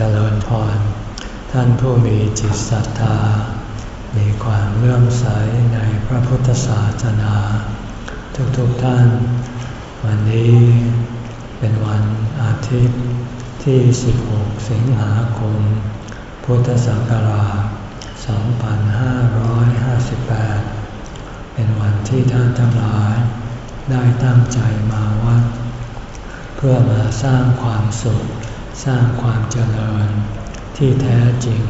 เจริญพร ท่านผู้มีจิตศรัทธา มีความเลื่อมใสในพระพุทธศาสนา ทุกๆทท่าน วันนี้เป็นวันอาทิตย์ที่ 16 สิงหาคม พุทธศักราช 2558 เป็นวันที่ท่านทั้งหลาย ได้ตั้งใจมาวัด เพื่อมาสร้างความสุข สร้างความเจริญที่แท้จริง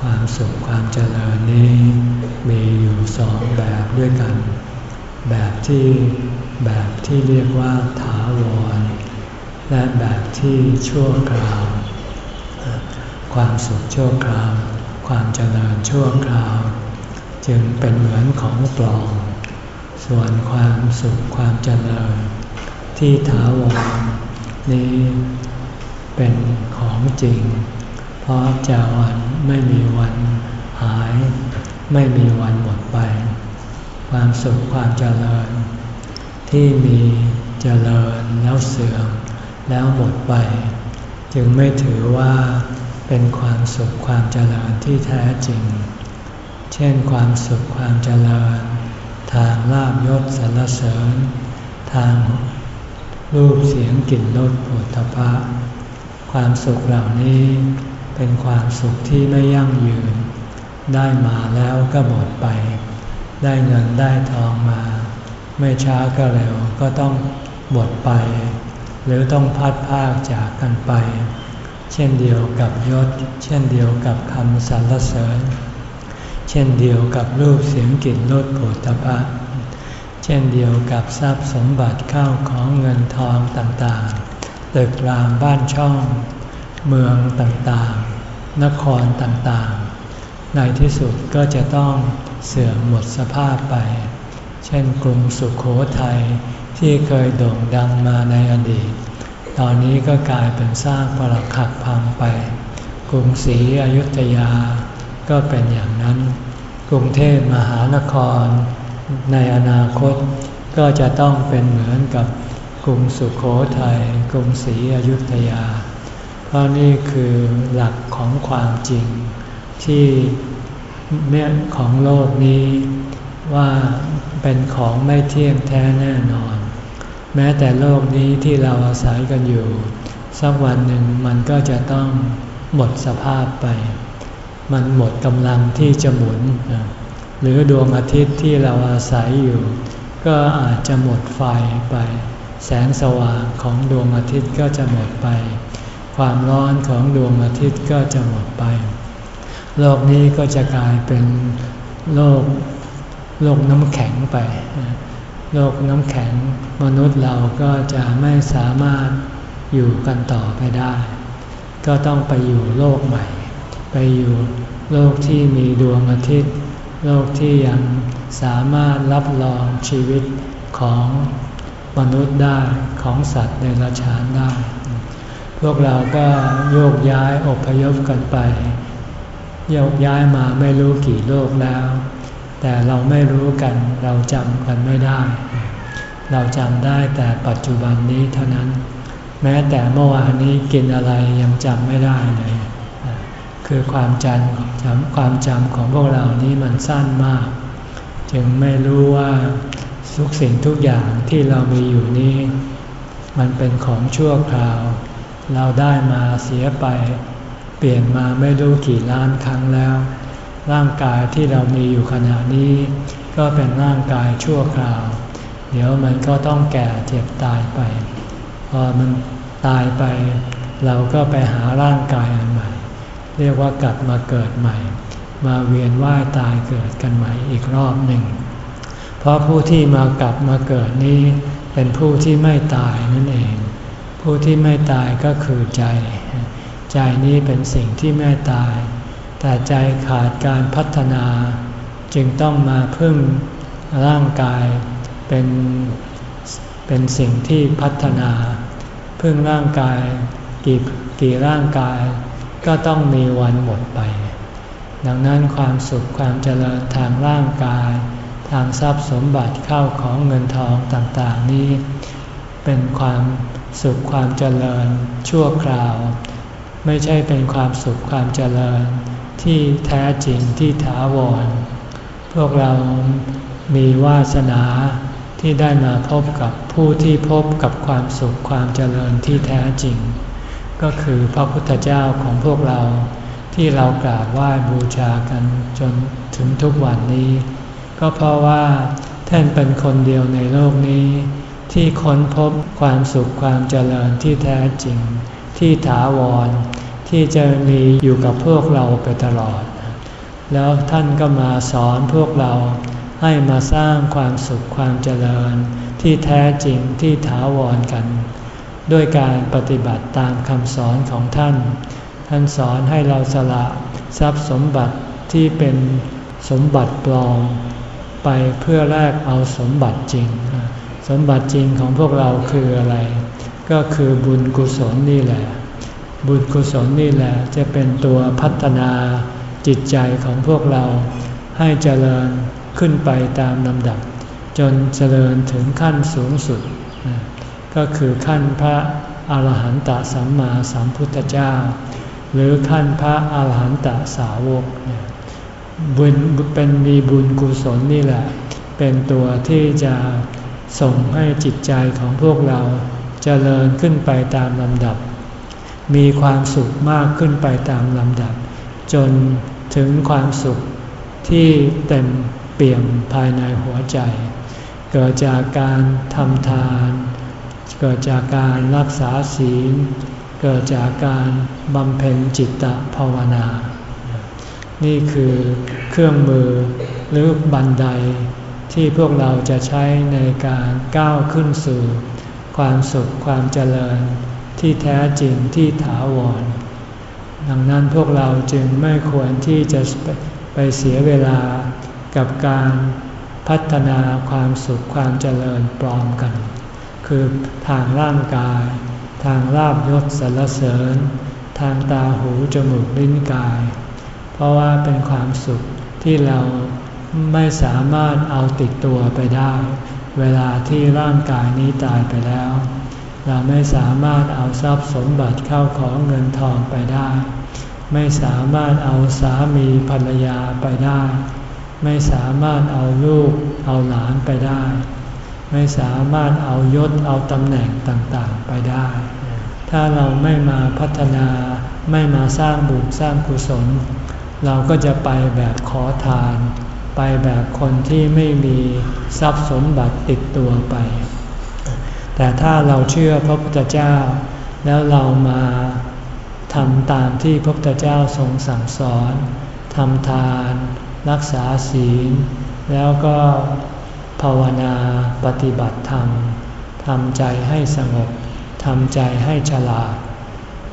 ความสุขความเจริญนี้มีอยู่สองแบบด้วยกัน แบบที่แบบที่เรียกว่าถาวร และแบบที่ชั่วคราว ความสุขชั่วคราว ความเจริญชั่วคราว จึงเป็นเหมือนของปลอมส่วนความสุขความเจริญ ที่ถาวรนี้ เป็นของจริง เพราะจะวันไม่มีวันหาย ไม่มีวันหมดไป ความสุขความเจริญ ที่มีเจริญแล้วเสื่อมแล้วหมดไป จึงไม่ถือว่าเป็นความสุขความเจริญที่แท้จริง เช่นความสุขความเจริญ ทางลาบยศสรรเสริญ ทางรูปเสียงกลิ่นรสผลิตภัณฑ์ ความสุขเหล่านี้เป็นความสุขที่ไม่ยั่งยืน ได้มาแล้วก็หมดไป ได้เงินได้ทองมา ไม่ช้าก็เร็วก็ต้องหมดไป หรือต้องพัดพากจากกันไป เช่นเดียวกับยศ เช่นเดียวกับคำสรรเสริญ เช่นเดียวกับรูปเสียงกลิ่นรสผลิตภัณฑ์เช่นเดียวกับทรัพย์สมบัติข้าวของเงินทองต่างๆ ตึกรามบ้านช่อง เมืองต่างๆ นครต่างๆ ในที่สุดก็จะต้องเสื่อมหมดสภาพไป เช่นกรุงสุขโขทัยที่เคยโด่งดังมาในอดีต ตอนนี้ก็กลายเป็นสร้างปรักหักพังไป กรุงศรีอยุธยาก็เป็นอย่างนั้น กรุงเทพมหานคร ในอนาคตก็จะต้องเป็นเหมือนกับ กรุงสุขโขทยัยกรุงศรีอยุธยา เพราะนี่คือหลักของความจริง ที่เมื่อของโลกนี้ว่าเป็นของไม่เที่ยงแท้แน่นอน แม้แต่โลกนี้ที่เราอาศัยกันอยู่ สักวันหนึ่งมันก็จะต้องหมดสภาพไป มันหมดกำลังที่จะหมุน หรือดวงอาทิตย์ที่เราอาศัยอยู่ ก็อาจจะหมดไฟไป แสงสว่างของดวงอาทิตย์ก็จะหมดไป ความร้อนของดวงอาทิตย์ก็จะหมดไป โลกนี้ก็จะกลายเป็นโลกโลกน้ำแข็งไป โลกน้ำแข็งมนุษย์เราก็จะไม่สามารถอยู่กันต่อไปได้ ก็ต้องไปอยู่โลกใหม่ ไปอยู่โลกที่มีดวงอาทิตย์ โลกที่ยังสามารถรับรองชีวิตของ มนุษย์ได้ของสัตว์ในราชานได้ พวกเราก็โยกย้ายอพยพกันไป โยกย้ายมาไม่รู้กี่โลกแล้ว แต่เราไม่รู้กันเราจำกันไม่ได้ เราจำได้แต่ปัจจุบันนี้เท่านั้น แม้แต่เมื่อวานนี้กินอะไรยังจำไม่ได้เลย คือความจำจำความจำของพวกเรานี้มันสั้นมาก จึงไม่รู้ว่า ทุกสิ่งทุกอย่างที่เรามีอยู่นี้ มันเป็นของชั่วคราว เราได้มาเสียไป เปลี่ยนมาไม่รู้กี่ล้านครั้งแล้ว ร่างกายที่เรามีอยู่ขณะนี้ ก็เป็นร่างกายชั่วคราว เดี๋ยวมันก็ต้องแก่เจ็บตายไป พอมันตายไป เราก็ไปหาร่างกายอันใหม่ เรียกว่ากลับมาเกิดใหม่ มาเวียนว่ายตายเกิดกันใหม่อีกรอบหนึ่ง เพราะผู้ที่มากลับมาเกิดนี้ เป็นผู้ที่ไม่ตายนั่นเอง ผู้ที่ไม่ตายก็คือใจ ใจนี้เป็นสิ่งที่ไม่ตาย แต่ใจขาดการพัฒนา จึงต้องมาพึ่งร่างกายเป็นเป็นสิ่งที่พัฒนา พึ่งร่างกายกี่กี่ร่างกายก็ต้องมีวันหมดไป ดังนั้นความสุขความเจริญทางร่างกาย ทางทรัพย์สมบัติเข้าของเงินทองต่างๆนี้ เป็นความสุขความเจริญชั่วคราว ไม่ใช่เป็นความสุขความเจริญที่แท้จริงที่ถาวร พวกเรามีวาสนาที่ได้มาพบกับผู้ที่พบกับความสุขความเจริญที่แท้จริง ก็คือพระพุทธเจ้าของพวกเราที่เรากราบไหว้บูชากันจนถึงทุกวันนี้ ก็เพราะว่าท่านเป็นคนเดียวในโลกนี้ ที่ค้นพบความสุขความเจริญที่แท้จริง ที่ถาวร ที่จะมีอยู่กับพวกเราไปตลอด แล้วท่านก็มาสอนพวกเราให้มาสร้างความสุขความเจริญ ที่แท้จริงที่ถาวรกัน ด้วยการปฏิบัติตามคำสอนของท่าน ท่านสอนให้เราสละทรัพย์สมบัติที่เป็นสมบัติปลอม ไปเพื่อแลกเอาสมบัติจริง สมบัติจริงของพวกเราคืออะไร ก็คือบุญกุศลนี่แหละ บุญกุศลนี่แหละจะเป็นตัวพัฒนาจิตใจของพวกเราให้เจริญขึ้นไปตามลำดับ จนเจริญถึงขั้นสูงสุด ก็คือขั้นพระอาหารหันตสัมมาสัมพุทธเจ้า หรือขั้นพระอาหารหันตสาวก บุญเป็นมีบุญกุศลนี่แหละ เป็นตัวที่จะส่งให้จิตใจของพวกเราจเจริญขึ้นไปตามลำดับ มีความสุขมากขึ้นไปตามลำดับ จนถึงความสุขที่เต็มเปี่ยมภายในหัวใจ เกิดจากการทำทาน เกิดจากการรักษาศีล เกิดจากการบำเพ็ญจิตตภาวนา นี่คือเครื่องมือหรือบันไดที่พวกเราจะใช้ในการก้าวขึ้นสู่ ความสุขความเจริญที่แท้จริงที่ถาวร ดังนั้นพวกเราจึงไม่ควรที่จะไปเสียเวลากับการพัฒนาความสุขความเจริญปลอมกัน คือทางร่างกาย ทางลาบยศสรรเสริญ ทางตาหูจมูกลิ้นกาย ราะว่าเป็นความสุขที่เราไม่สามารถเอาติดตัวไปได้ เวลาที่ร่างกายนี้ตายไปแล้ว เราไม่สามารถเอาทรัพย์สมบัติเข้าของเงินทองไปได้ ไม่สามารถเอาสามีภรรยาไปได้ ไม่สามารถเอาลูกเอาหลานไปได้ ไม่สามารถเอายศเอาตำแหน่งต่างๆไปได้ ถ้าเราไม่มาพัฒนาไม่มาสร้างบุญสร้างกุศล เราก็จะไปแบบขอทาน ไปแบบคนที่ไม่มีทรัพย์สมบัติติดตัวไป แต่ถ้าเราเชื่อพระพุทธเจ้า แล้วเรามาทำตามที่พระพุทธเจ้าทรงสั่งสอนทำทาน รักษาศีล แล้วก็ภาวนาปฏิบัติธรรมทำใจให้สงบทำใจให้ฉลาด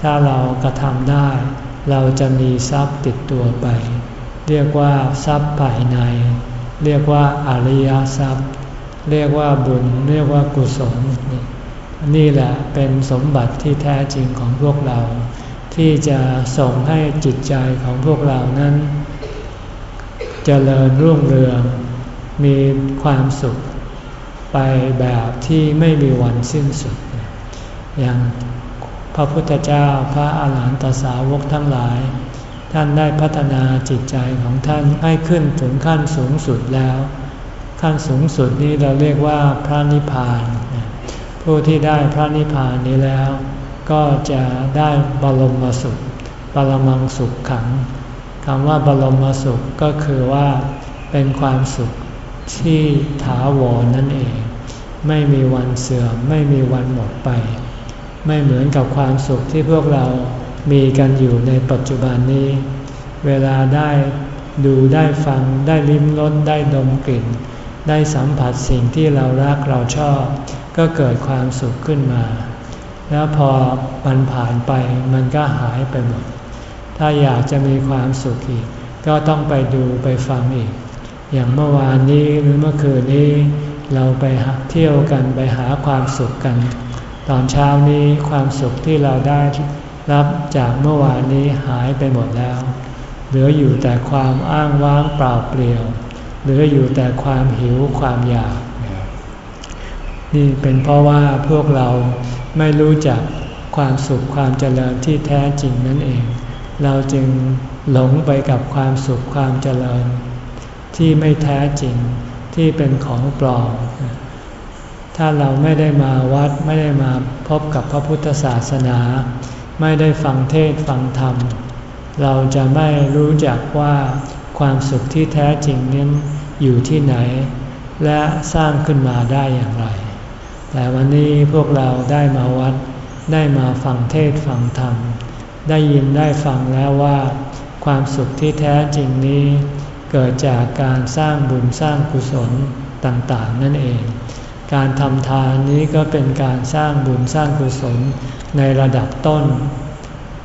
ถ้าเรากระทำได้ เราจะมีทรัพย์ติดตัวไป เรียกว่าทรัพย์ภายใน เรียกว่าอริยทรัพย์ เรียกว่าบุญ เรียกว่ากุศล นี่แหละเป็นสมบัติที่แท้จริงของพวกเรา ที่จะส่งให้จิตใจของพวกเรานั้นเจริญรุ่งเรือง มีความสุขไปแบบที่ไม่มีวันสิ้นสุด อย่าง ระพุทธเจ้าพระอาหารหันตสาวกทั้งหลาย ท่านได้พัฒนาจิตใจของท่านให้ขึ้นถึงขั้นสูงสุดแล้ว ขั้นสูงสุดนี้เราเรียกว่าพระนิพพาน ผู้ที่ได้พระนิพพานนี้แล้ว ก็จะได้บรมสุขบรมังสุขขังคำว่าบรมสุขก็คือว่าเป็นความสุขที่ถาวรนั่นเอง ไม่มีวันเสื่อมไม่มีวันหมดไป ไม่เหมือนกับความสุขที่พวกเรามีกันอยู่ในปัจจุบันนี้ เวลาได้ดูได้ฟังได้ลิ้มรสได้ดมกลิ่น ได้สัมผัสสิ่งที่เรารักเราชอบ ก็เกิดความสุขขึ้นมา แล้วพอมันผ่านไปมันก็หายไปหมด ถ้าอยากจะมีความสุขอีก ก็ต้องไปดูไปฟังอีก อย่างเมื่อวานนี้หรือเมื่อคืนนี้ เราไปเที่ยวกันไปหาความสุขกัน ตอนเช้านี้ความสุขที่เราได้รับจากเมื่อวานนี้หายไปหมดแล้ว เหลืออยู่แต่ความอ้างว้างเปล่าเปลี่ยว เหลืออยู่แต่ความหิวความอยาก นี่เป็นเพราะว่าพวกเราไม่รู้จักคความสุขความเจริญที่แท้จริงนั่นเอง เราจึงหลงไปกับความสุขความเจริญ ที่ไม่แท้จริงที่เป็นของปลอม ถ้าเราไม่ได้มาวัดไม่ได้มาพบกับพระพุทธศาสนา ไม่ได้ฟังเทศฟังธรรม เราจะไม่รู้จักว่าความสุขที่แท้จริงนั้นอยู่ที่ไหน และสร้างขึ้นมาได้อย่างไร แต่วันนี้พวกเราได้มาวัด ได้มาฟังเทศฟังธรรม ได้ยินได้ฟังแล้วว่า ความสุขที่แท้จริงนี้ เกิดจากการสร้างบุญสร้างกุศลต่างๆ นั่นเอง การทำทานนี้ก็เป็นการสร้างบุญสร้างกุศลในระดับต้น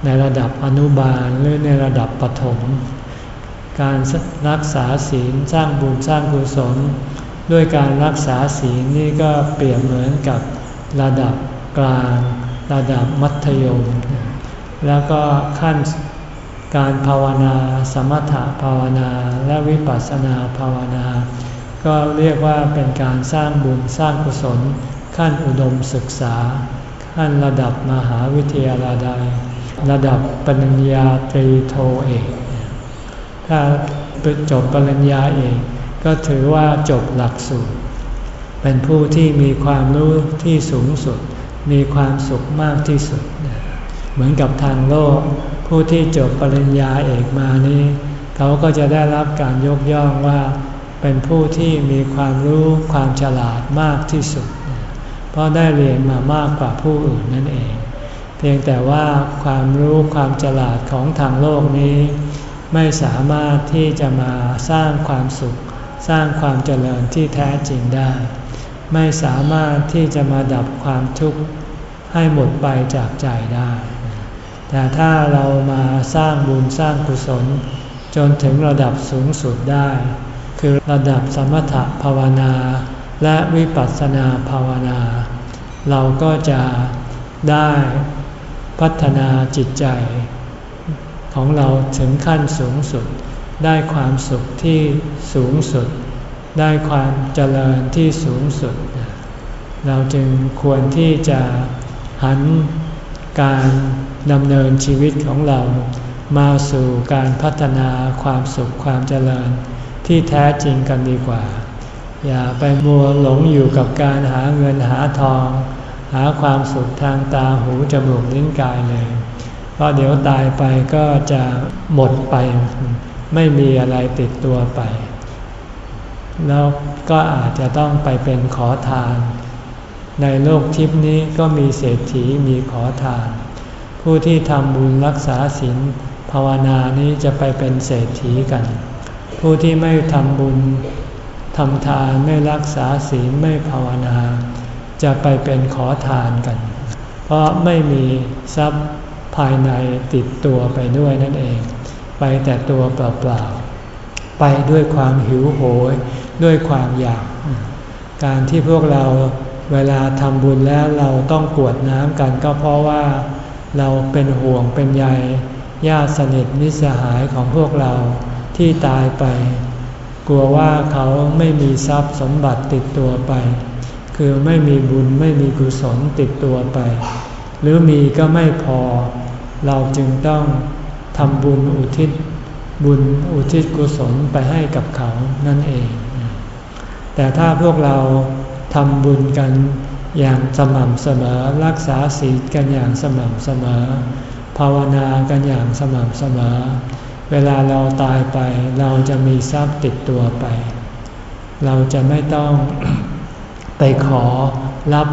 ในระดับอนุบาลหรือในระดับปฐมการรักษาศีลสร้างบุญสร้างกุศล ด้วยการรักษาศีลนี่ก็เปรียบเหมือนกับระดับกลาง ระดับมัธยม แล้วก็ขั้นการภาวนา สมถภาวนาและวิปัสสนาภาวนา ก็เรียกว่าเป็นการสร้างบุญสร้างกุศล ขั้นอุดมศึกษา ขั้นระดับมหาวิทยาลัยระดับปริญญาตรีโทเอกถ้าจบปริญญาเอกก็ถือว่าจบหลักสูตร เป็นผู้ที่มีความรู้ที่สูงสุด มีความสุขมากที่สุด เหมือนกับทางโลก ผู้ที่จบปริญญาเอกมานี้ เขาก็จะได้รับการยกย่องว่า เป็นผู้ที่มีความรู้ความฉลาดมากที่สุด เพราะได้เรียนมามากกว่าผู้อื่นนั่นเอง เพียงแต่ว่าความรู้ความฉลาดของทางโลกนี้ ไม่สามารถที่จะมาสร้างความสุข สร้างความเจริญที่แท้จริงได้ ไม่สามารถที่จะมาดับความทุกข์ให้หมดไปจากใจได้ แต่ถ้าเรามาสร้างบุญสร้างกุศล จนถึงระดับสูงสุดได้ คือระดับสมถภาวนา และวิปัสสนาภาวนา เราก็จะได้พัฒนาจิตใจ ของเราถึงขั้นสูงสุด ได้ความสุขที่สูงสุด ได้ความเจริญที่สูงสุด เราจึงควรที่จะหันการดำเนินชีวิตของเรามาสู่การพัฒนาความสุขความเจริญ ที่แท้จริงกันดีกว่า อย่าไปมัวหลงอยู่กับการหาเงินหาทอง หาความสุขทางตาหูจมูกลิ้นกายเลยเพราะเดี๋ยวตายไปก็จะหมดไป ไม่มีอะไรติดตัวไป แล้วก็อาจจะต้องไปเป็นขอทาน ในโลกทิพนี้ก็มีเศรษฐีมีขอทาน ผู้ที่ทำบุญรักษาศีลภาวนานี้จะไปเป็นเศรษฐีกัน ผู้ที่ไม่ทำบุญทำทานไม่รักษาศีลไม่ภาวนา จะไปเป็นขอทานกัน เพราะไม่มีทรัพย์ภายในติดตัวไปด้วยนั่นเอง ไปแต่ตัวเปล่าๆ ไปด้วยความหิวโหย ด้วยความอยาก การที่พวกเราเวลาทำบุญแล้วเราต้องกวดน้ำกันก็เพราะว่าเราเป็นห่วงเป็นใยญาติสนิทมิสหายของพวกเรา ที่ตายไป กลัวว่าเขาไม่มีทรัพย์สมบัติติดตัวไป คือไม่มีบุญไม่มีกุศลติดตัวไป หรือมีก็ไม่พอ เราจึงต้องทำบุญอุทิศบุญอุทิศกุศลไปให้กับเขานั่นเอง แต่ถ้าพวกเราทำบุญกันอย่างสม่ำเสมอรักษาศีลกันอย่างสม่ำเสมอ ภาวนากันอย่างสม่ำเสมอ เวลาเราตายไปเราจะมีทรัพย์ติดตัวไป เราจะไม่ต้องไปขอรับ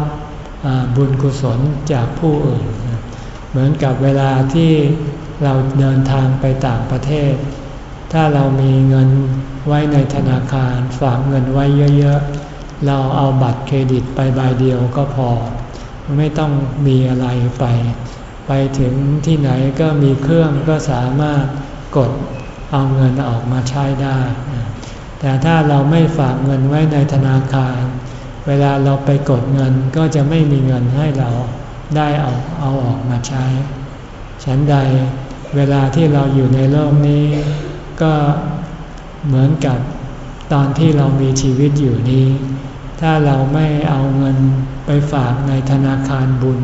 บุญกุศลจากผู้อื่น เหมือนกับเวลาที่เราเดินทางไปต่างประเทศ ถ้าเรามีเงินไว้ในธนาคารฝากเงินไว้เยอะๆ เราเอาบัตรเครดิตไปใบเดียวก็พอ ไม่ต้องมีอะไรไป ไปถึงที่ไหนก็มีเครื่องก็สามารถ กดเอาเงินออกมาใช้ได้ แต่ถ้าเราไม่ฝากเงินไว้ในธนาคาร เวลาเราไปกดเงินก็จะไม่มีเงินให้เราได้เอาเอาออกมาใช้ ฉันใดเวลาที่เราอยู่ในโลกนี้ ก็เหมือนกับตอนที่เรามีชีวิตอยู่นี้ ถ้าเราไม่เอาเงินไปฝากในธนาคารบุญ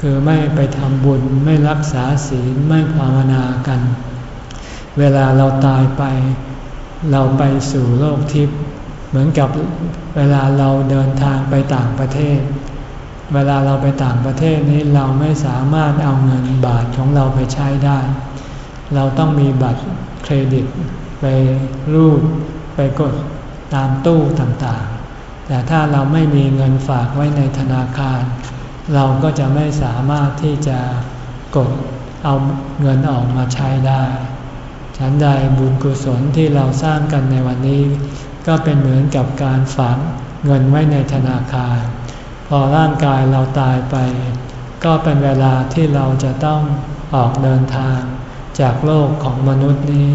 คือไม่ไปทำบุญไม่รักษาศีลไม่ภาวนากัน เวลาเราตายไป เราไปสู่โลกทิพย์เหมือนกับเวลาเราเดินทางไปต่างประเทศ เวลาเราไปต่างประเทศนี้เราไม่สามารถเอาเงินบาทของเราไปใช้ได้ เราต้องมีบัตรเครดิต ไปรูดไปกดตามตู้ต่างๆ แต่ถ้าเราไม่มีเงินฝากไว้ในธนาคาร เราก็จะไม่สามารถที่จะกดเอาเงินออกมาใช้ได้ ฉันใดบุญกุศลที่เราสร้างกันในวันนี้ ก็เป็นเหมือนกับการฝากเงินไว้ในธนาคาร พอร่างกายเราตายไป ก็เป็นเวลาที่เราจะต้องออกเดินทาง จากโลกของมนุษย์นี้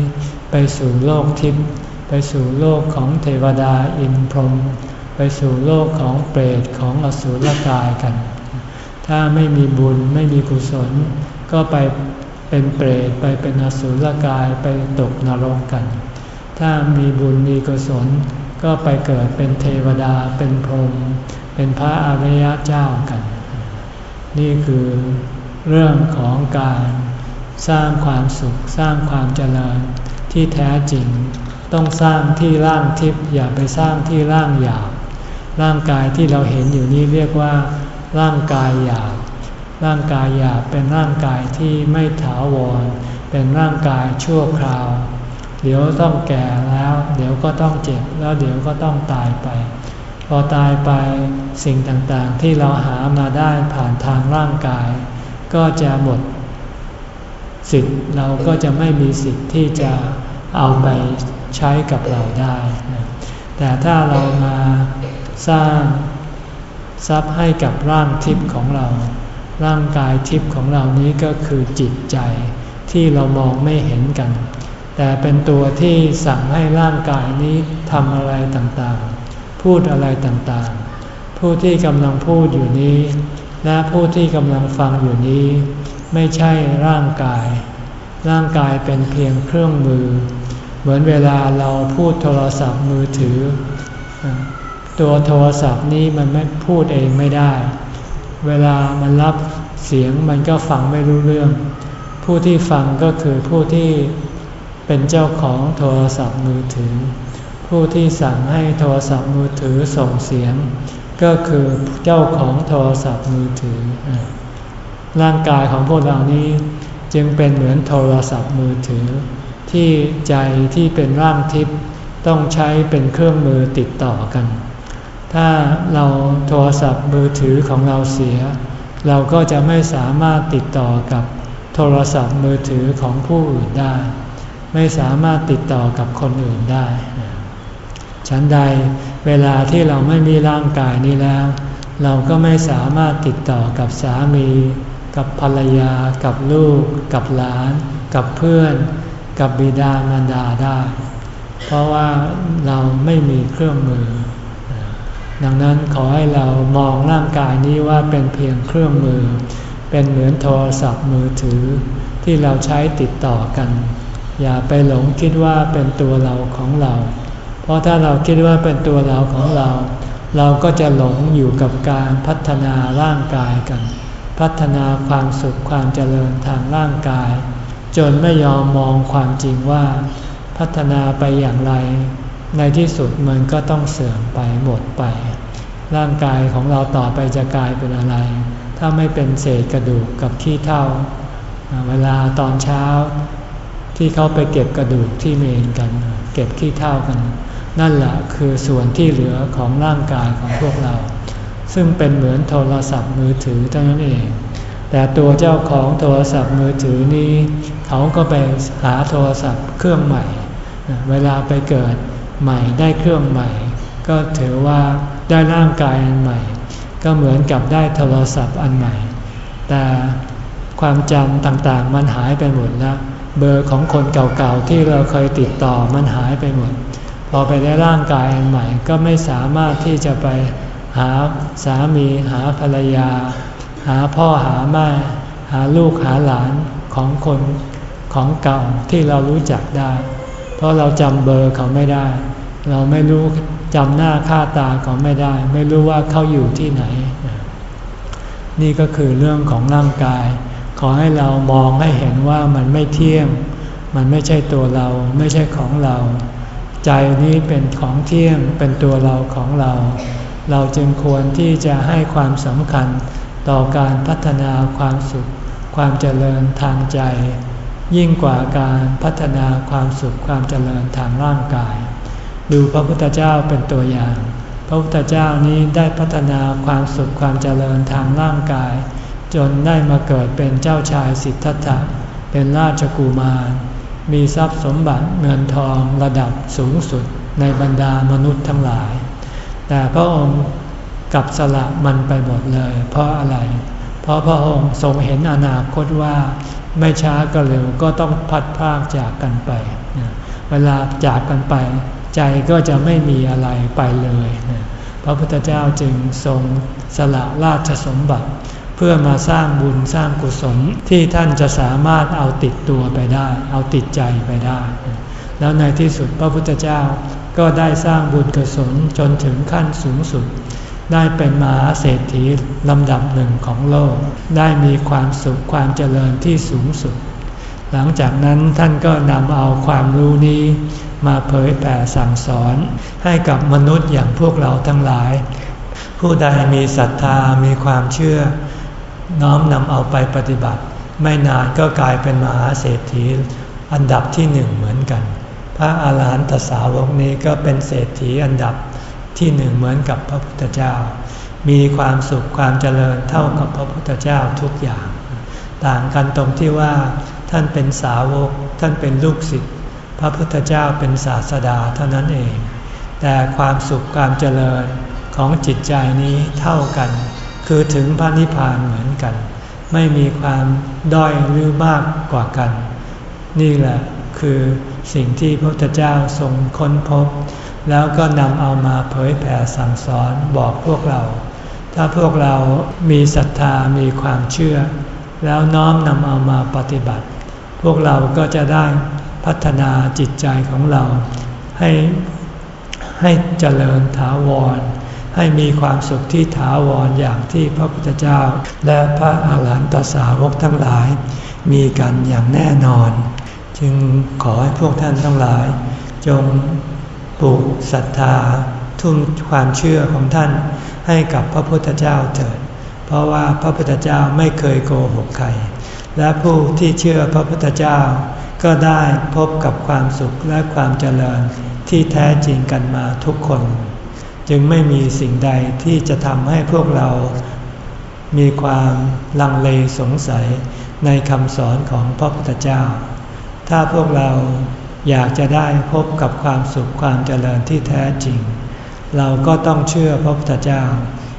ไปสู่โลกทิพย์ไปสู่โลกของเทวดาอินพรหมไปสู่โลกของเปรตของอสุรกายกัน ถ้าไม่มีบุญไม่มีกุศล ก็ไป เป็นเปรตไปเป็นอสุรกายไปตกนรกกัน ถ้ามีบุญมีกุศลก็ไปเกิดเป็นเทวดาเป็นพรหมเป็นพระอริยเจ้ากัน นี่คือเรื่องของการสร้างความสุขสร้างความเจริญที่แท้จริงต้องสร้างที่ร่างทิพย์อย่าไปสร้างที่ร่างหยาบร่างกายที่เราเห็นอยู่นี้เรียกว่า ร่างกายหยาบ ร่างกายหยาบเป็นร่างกายที่ไม่ถาวร เป็นร่างกายชั่วคราว เดี๋ยวต้องแก่แล้ว เดี๋ยวก็ต้องเจ็บแล้วเดี๋ยวก็ต้องตายไป พอตายไปสิ่งต่างๆที่เราหามาได้ผ่านทางร่างกาย ก็จะหมดสิทธิ์เราก็จะไม่มีสิทธิ์ที่จะเอาไปใช้กับเราได้ แต่ถ้าเรามาสร้างทรัพย์ให้กับร่างทิพย์ของเรา ร่างกายทิพย์ของเรานี้ก็คือจิตใจที่เรามองไม่เห็นกัน แต่เป็นตัวที่สั่งให้ร่างกายนี้ทำอะไรต่างๆ พูดอะไรต่างๆ ผู้ที่กำลังพูดอยู่นี้ และผู้ที่กำลังฟังอยู่นี้ ไม่ใช่ร่างกาย ร่างกายเป็นเพียงเครื่องมือ เหมือนเวลาเราพูดโทรศัพท์มือถือ ตัวโทรศัพท์นี้มันไม่พูดเองไม่ได้ เวลามันรับเสียงมันก็ฟังไม่รู้เรื่อง ผู้ที่ฟังก็คือผู้ที่เป็นเจ้าของโทรศัพท์มือถือ ผู้ที่สั่งให้โทรศัพท์มือถือส่งเสียง ก็คือเจ้าของโทรศัพท์มือถือ ร่างกายของพวกเรานี้จึงเป็นเหมือนโทรศัพท์มือถือ ที่ใจที่เป็นร่างทิพย์ต้องใช้เป็นเครื่องมือติดต่อกัน ถ้าเราโทรศัพท์มือถือของเราเสีย เราก็จะไม่สามารถติดต่อกับโทรศัพท์มือถือของผู้อื่นได้ ไม่สามารถติดต่อกับคนอื่นได้ ฉันใดเวลาที่เราไม่มีร่างกายนี้แล้ว เราก็ไม่สามารถติดต่อกับสามี กับภรรยา กับลูก กับหลาน กับเพื่อน กับบิดามารดาได้ เพราะว่าเราไม่มีเครื่องมือ ดังนั้นขอให้เรามองร่างกายนี้ว่าเป็นเพียงเครื่องมือ เป็นเหมือนโทรศัพท์มือถือ ที่เราใช้ติดต่อกัน อย่าไปหลงคิดว่าเป็นตัวเราของเรา เพราะถ้าเราคิดว่าเป็นตัวเราของเรา เราก็จะหลงอยู่กับการพัฒนาร่างกายกัน พัฒนาความสุขความเจริญทางร่างกาย จนไม่ยอมมองความจริงว่า พัฒนาไปอย่างไร ในที่สุดมันก็ต้องเสื่อมไปหมดไป ร่างกายของเราต่อไปจะกลายเป็นอะไร ถ้าไม่เป็นเศษกระดูกกับขี้เท่า เวลาตอนเช้า ที่เขาไปเก็บกระดูกที่เมนกัน เก็บขี้เท่ากัน นั่นแหละคือส่วนที่เหลือของร่างกายของพวกเรา ซึ่งเป็นเหมือนโทรศัพท์มือถือเท่านั้นเอง แต่ตัวเจ้าของโทรศัพท์มือถือนี้ เขาก็ไปหาโทรศัพท์เครื่องใหม่ เวลาไปเกิด ใหม่ได้เครื่องใหม่ ก็ถือว่าได้ร่างกายอันใหม่ ก็เหมือนกับได้โทรศัพท์อันใหม่ แต่ความจำต่างๆ มันหายไปหมดแล้วเบอร์ของคนเก่าๆที่เราเคยติดต่อมันหายไปหมด พอไปได้ร่างกายอันใหม่ ก็ไม่สามารถที่จะไปหาสามีหาภรรยา หาพ่อหาแม่หาลูกหาหลานของคนของเก่าที่เรารู้จักได้ เพราะเราจำเบอร์เขาไม่ได้ เราไม่รู้จำหน้าค่าตาเขาไม่ได้ ไม่รู้ว่าเขาอยู่ที่ไหน นี่ก็คือเรื่องของร่างกาย ขอให้เรามองให้เห็นว่ามันไม่เที่ยง มันไม่ใช่ตัวเรา ไม่ใช่ของเรา ใจนี้เป็นของเที่ยง เป็นตัวเราของเรา เราจึงควรที่จะให้ความสำคัญต่อการพัฒนาความสุข ความเจริญทางใจ ยิ่งกว่าการพัฒนาความสุขความเจริญทางร่างกาย ดูพระพุทธเจ้าเป็นตัวอย่าง พระพุทธเจ้านี้ได้พัฒนาความสุขความเจริญทางร่างกาย จนได้มาเกิดเป็นเจ้าชายสิทธัตถะเป็นราชกุมาร มีทรัพย์สมบัติเงินทองระดับสูงสุดในบรรดามนุษย์ทั้งหลาย แต่พระองค์กับสละมันไปหมดเลย เพราะอะไร เพราะพระองค์ทรงเห็นอนาคตว่า ไม่ช้าก็เร็วก็ต้องพัดพากจากกันไป เวลาจากกันไป ใจก็จะไม่มีอะไรไปเลยพระพุทธเจ้าจึงทรงสละราชสมบัติ เพื่อมาสร้างบุญสร้างกุศลที่ท่านจะสามารถเอาติดตัวไปได้ เอาติดใจไปได้ แล้วในที่สุดพระพุทธเจ้าก็ได้สร้างบุญกุศลจนถึงขั้นสูงสุด ได้เป็นมหาเศรษฐีลำดับหนึ่งของโลก ได้มีความสุขความเจริญที่สูงสุด หลังจากนั้นท่านก็นำเอาความรู้นี้ มาเผยแผ่สั่งสอนให้กับมนุษย์อย่างพวกเราทั้งหลาย ผู้ใดมีศรัทธามีความเชื่อ น้อมนำเอาไปปฏิบัติ ไม่นานก็กลายเป็นมหาเศรษฐีอันดับที่หนึ่งเหมือนกัน พระอาหารหันตสาวกนี้ก็เป็นเศรษฐีอันดับ ที่หนึ่งเหมือนกับพระพุทธเจ้า มีความสุขความเจริญเท่ากับพระพุทธเจ้าทุกอย่าง ต่างกันตรงที่ว่า ท่านเป็นสาวก ท่านเป็นลูกศิษย์พระพุทธเจ้าเป็นศาสดาเท่านั้นเอง แต่ความสุขความเจริญของจิตใจนี้เท่ากัน คือถึงพระนิพพานเหมือนกัน ไม่มีความด้อยหรือมากกว่ากัน นี่แหละคือสิ่งที่พระพุทธเจ้าทรงค้นพบ แล้วก็นำเอามาเผยแผ่สั่งสอนบอกพวกเรา ถ้าพวกเรามีศรัทธามีความเชื่อ แล้วน้อมนำเอามาปฏิบัติ พวกเราก็จะได้พัฒนาจิตใจของเรา ให้ให้เจริญถาวร ให้มีความสุขที่ถาวรอย่างที่พระพุทธเจ้า และพระอาหารหันตสาวกทั้งหลาย มีกันอย่างแน่นอน จึงขอให้พวกท่านทั้งหลาย จง ปลูกศรัทธา ทุ่มความเชื่อของท่านให้กับพระพุทธเจ้าเถิด เพราะว่าพระพุทธเจ้าไม่เคยโกหกใคร และผู้ที่เชื่อพระพุทธเจ้า ก็ได้พบกับความสุขและความเจริญที่แท้จริงกันมาทุกคน จึงไม่มีสิ่งใดที่จะทำให้พวกเรามีความลังเลสงสัยในคำสอนของพระพุทธเจ้า ถ้าพวกเรา อยากจะได้พบกับความสุขความเจริญที่แท้จริง เราก็ต้องเชื่อพระพุทธเจ้า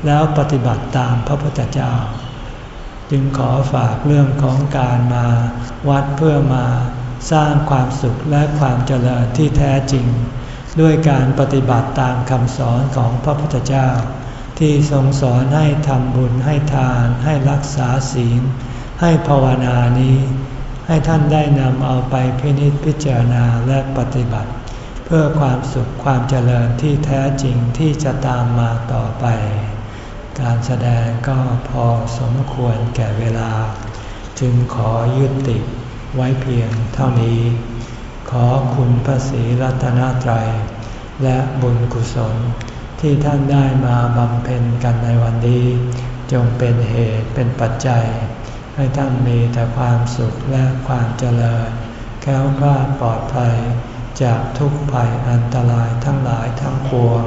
แล้วปฏิบัติตามพระพุทธเจ้า จึงขอฝากเรื่องของการมาวัดเพื่อมาสร้างความสุขและความเจริญที่แท้จริง ด้วยการปฏิบัติตามคำสอนของพระพุทธเจ้า ที่ทรงสอนให้ทำบุญให้ทาน ให้รักษาศีล ให้ภาวนานี้ ให้ท่านได้นำเอาไปพินิจพิจารณาและปฏิบัติ เพื่อความสุขความเจริญที่แท้จริงที่จะตามมาต่อไป การแสดงก็พอสมควรแก่เวลา จึงขอยุติไว้เพียงเท่านี้ ขอคุณพระศรีรัตนตรัย และบุญกุศลที่ท่านได้มาบำเพ็ญกันในวันนี้ จงเป็นเหตุเป็นปัจจัย ให้ท่านมีแต่ความสุขและความเจริญแค้วคลาดปลอดภัยจากทุกภัยอันตรายทั้งหลายทั้งปวง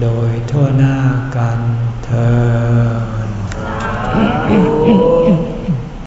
โดยทั่วหน้ากันเธอ